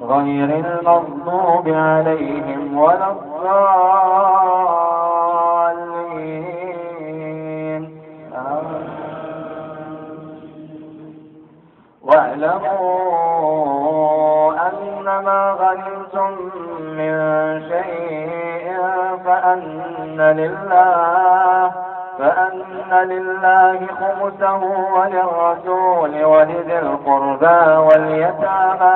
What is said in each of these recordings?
غير المغضوب عليهم ولا الضالين. واعلموا أن ما غنمتم من شيء فأن لله فأن لله خمسه وللرسول ولذي القربى واليتامى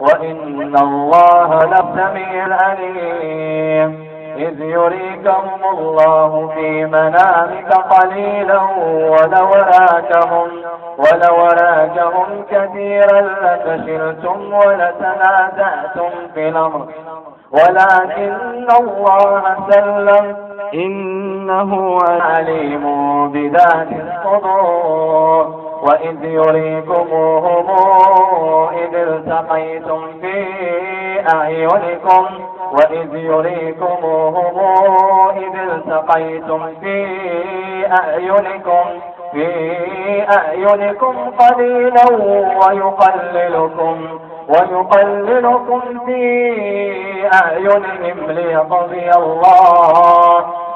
وإن الله لسميع عليم إذ يريكهم الله في منامك قليلا ولوراكهم ولوراكهم كثيرا لفشلتم ولتنازعتم في الأمر. ولكن الله سلم. إنه عليم بذات الصدور. وإذ يريكموهم إذ التقيتم في أعينكم وإذ يريكموهم إذ التقيتم في أعينكم في أعينكم قليلا ويقللكم ويقللكم في أعينهم ليقضي الله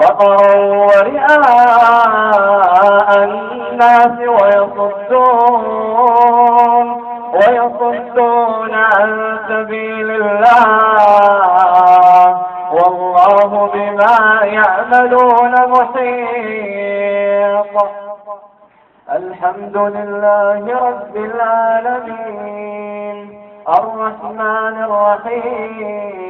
بطرا ورئاء الناس ويصدون ويصدون عن سبيل الله. والله بما يعملون محيط. الحمد لله رب العالمين. الرحمن الرحيم.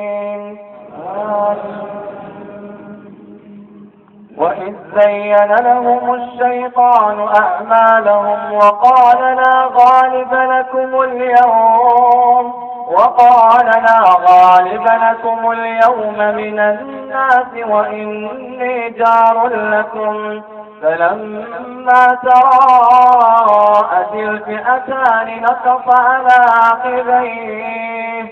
وإذ زين لهم الشيطان أعمالهم وقال لا غالب لكم اليوم وقال لا غالب لكم اليوم من الناس وإني جار لكم فلما تراءت الفئتان نكص على عقبيه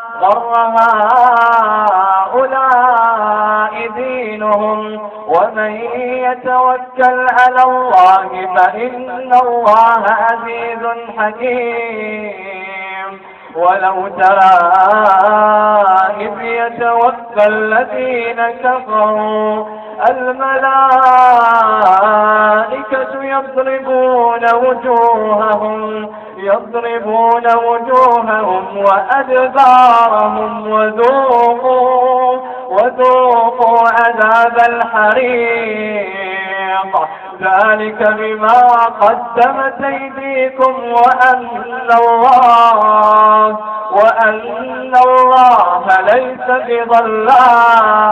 غر هؤلاء دينهم. ومن يتوكل على الله فإن الله عزيز حكيم. ولو ترى إذ يتوفى الذين كفروا الملائكة يضربون وجوههم يضربون وجوههم وأدبارهم وذوقوا وذوقوا عذاب الحريق. ذلك بما قدمت أيديكم وأن الله وأن الله ليس بظلام.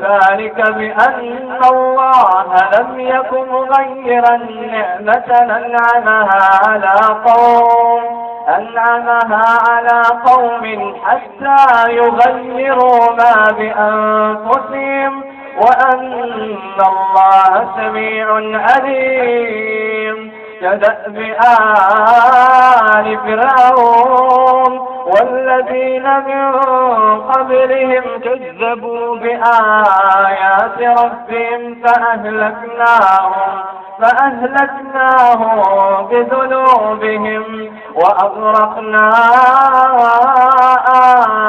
ذلك بأن الله لم يكن مغيرا نعمة أنعمها على قوم أنعمها على قوم حتى يغيروا ما بأنفسهم وأن الله سميع عليم. كدأب آل فرعون والذين من قبلهم كذبوا بآيات ربهم فأهلكناهم فأهلكناهم بذنوبهم وأغرقنا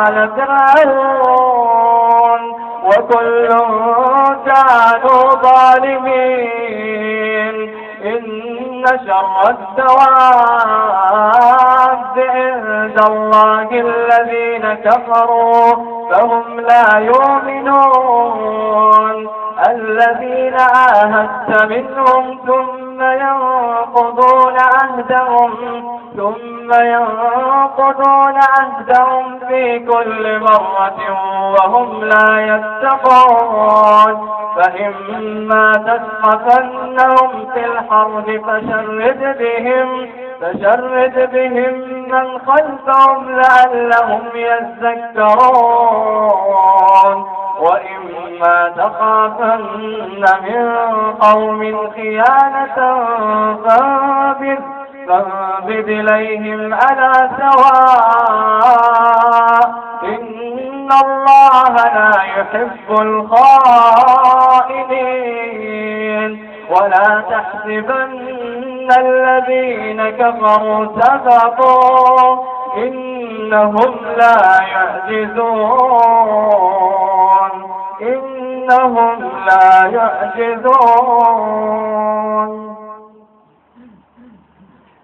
آل فرعون وكل كانوا ظالمين. إن شر الدواب عند الله الذين كفروا فهم لا يؤمنون. الذين عاهدت منهم ثم ينقضون عهدهم ثم ينقضون عهدهم في كل مرة وهم لا يتقون. فإما تسقفنهم في الحرب فشرد بهم فشرد بهم من خلفهم لعلهم يذكرون. وإما تخافن من قوم خيانة فانبذ فانبذ إليهم على سواء إن الله لا يحب الخائنين. ولا تحسبن الذين كفروا سبقوا إنهم لا يعجزون. إنهم لا يعجزون.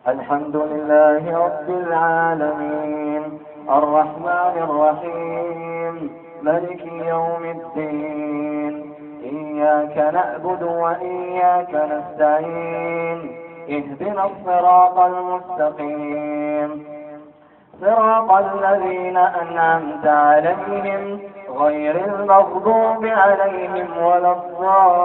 الحمد لله رب العالمين. الرحمن الرحيم. ملك يوم الدين. إياك نعبد وإياك نستعين. اهدنا الصراط المستقيم. صراط الذين أنعمت عليهم غير المغضوب عليهم ولا الضالين.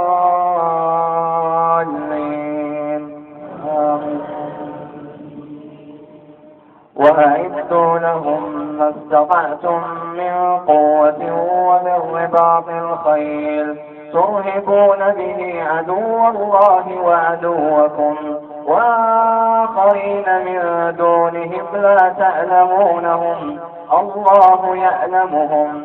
وأعدوا لهم ما استطعتم من قوة ومن رباط الخيل. ترهبون به عدو الله وعدوكم. وآخرين من دونهم لا تعلمونهم. الله يعلمهم.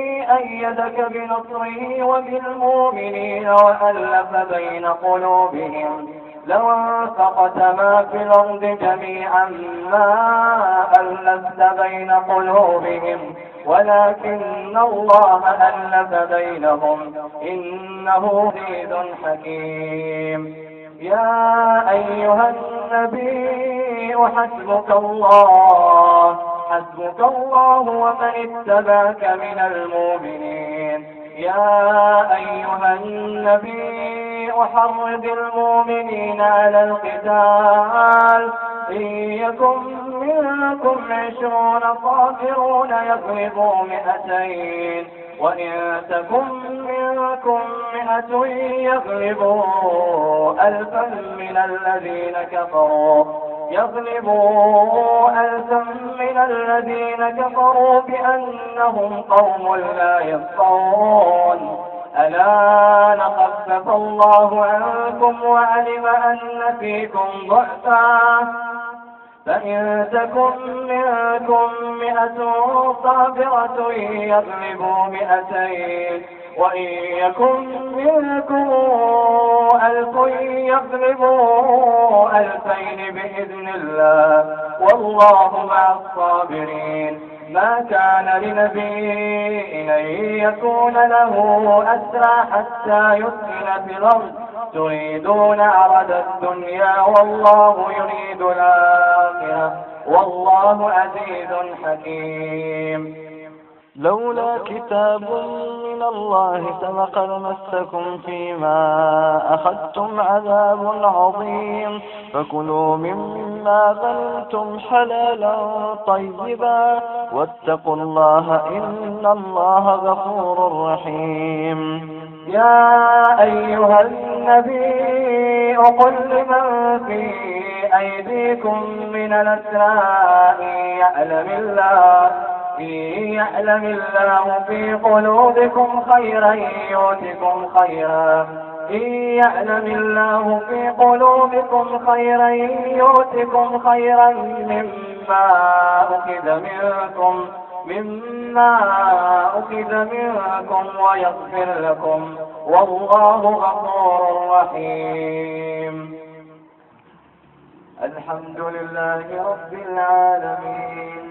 أيدك بنصره وبالمؤمنين وألف بين قلوبهم. لو أنفقت ما في الأرض جميعا ما ألفت بين قلوبهم. ولكن الله ألف بينهم. إنه عزيز حكيم. يا أيها النبي حسبك الله. حسبك الله ومن اتبعك من المؤمنين. يا أيها النبي أحرض المؤمنين على القتال. إن يكن منكم عشرون صابرون يغلبوا مئتين. وإن تكن منكم مئة يغلبوا ألفا من الذين كفروا. يغلبوا ألفا من الذين كفروا بأنهم قوم لا يفقهون. ألا نخفف الله عنكم وعلم أن فيكم ضعفا. فإن تكن منكم مئة صابرة يغلبوا مئتين وإن يكن منكم يغلبوا ألفين بإذن الله. والله مع الصابرين. ما كان لنبي أن يكون له أسرى حتى يسكن في الأرض. تريدون عرض الدنيا والله يريد الآخرة. والله عزيز حكيم. لولا كتاب من الله سبق لمسكم فيما أخذتم عذاب عظيم. فكلوا مما غنتم حلالا طيبا. واتقوا الله إن الله غفور رحيم. يا أيها النبي قل لمن في أيديكم من الأسراء يعلم الله إن يعلم الله في قلوبكم خيرا يؤتكم خيرا. إن يعلم الله في قلوبكم خيرا يؤتكم خيرا مما أخذ منكم مما أخذ منكم ويغفر لكم. والله غفور رحيم. الحمد لله رب العالمين.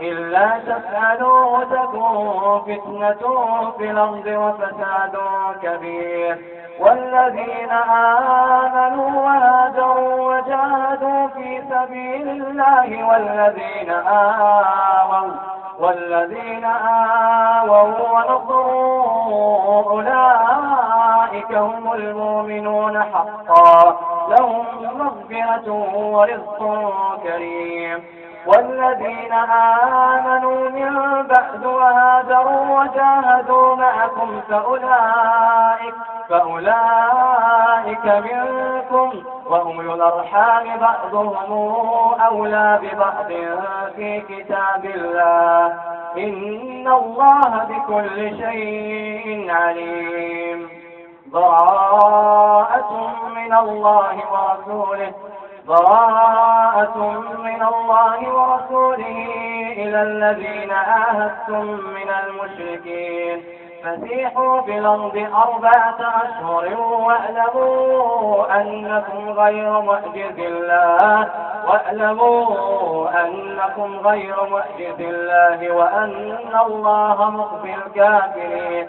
إلا تفعلوا تكون فتنة في الأرض وفساد كبير. والذين آمنوا وهاجروا وجاهدوا في سبيل الله والذين آووا والذين آووا ونصروا أولئك هم المؤمنون حقا. لهم مغفرة ورزق كريم. والذين آمنوا من بعد وهاجروا وجاهدوا معكم فأولئك فأولئك منكم. وهم الأرحام بعضهم أولى ببعض في كتاب الله. إن الله بكل شيء عليم. براءة من الله ورسوله. براءة من الله ورسوله إلى الذين آهدتم من المشركين. فسيحوا في الأرض أربعة أشهر واعلموا أنكم غير معجز الله واعلموا أنكم غير معجز الله وأن الله مخفي الكافرين.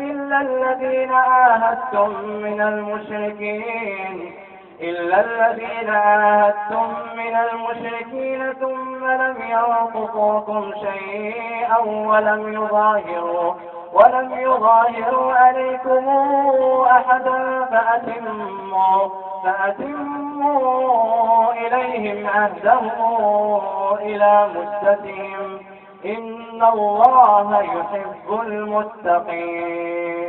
الذين آهدتم من المشركين إلا الذين عاهدتم من المشركين ثم لم ينقصوكم شيئا ولم يظاهروا ولم يظاهروا عليكم أحدا فأتموا فأتموا إليهم عهدهم إلى مدتهم. إن الله يحب المتقين.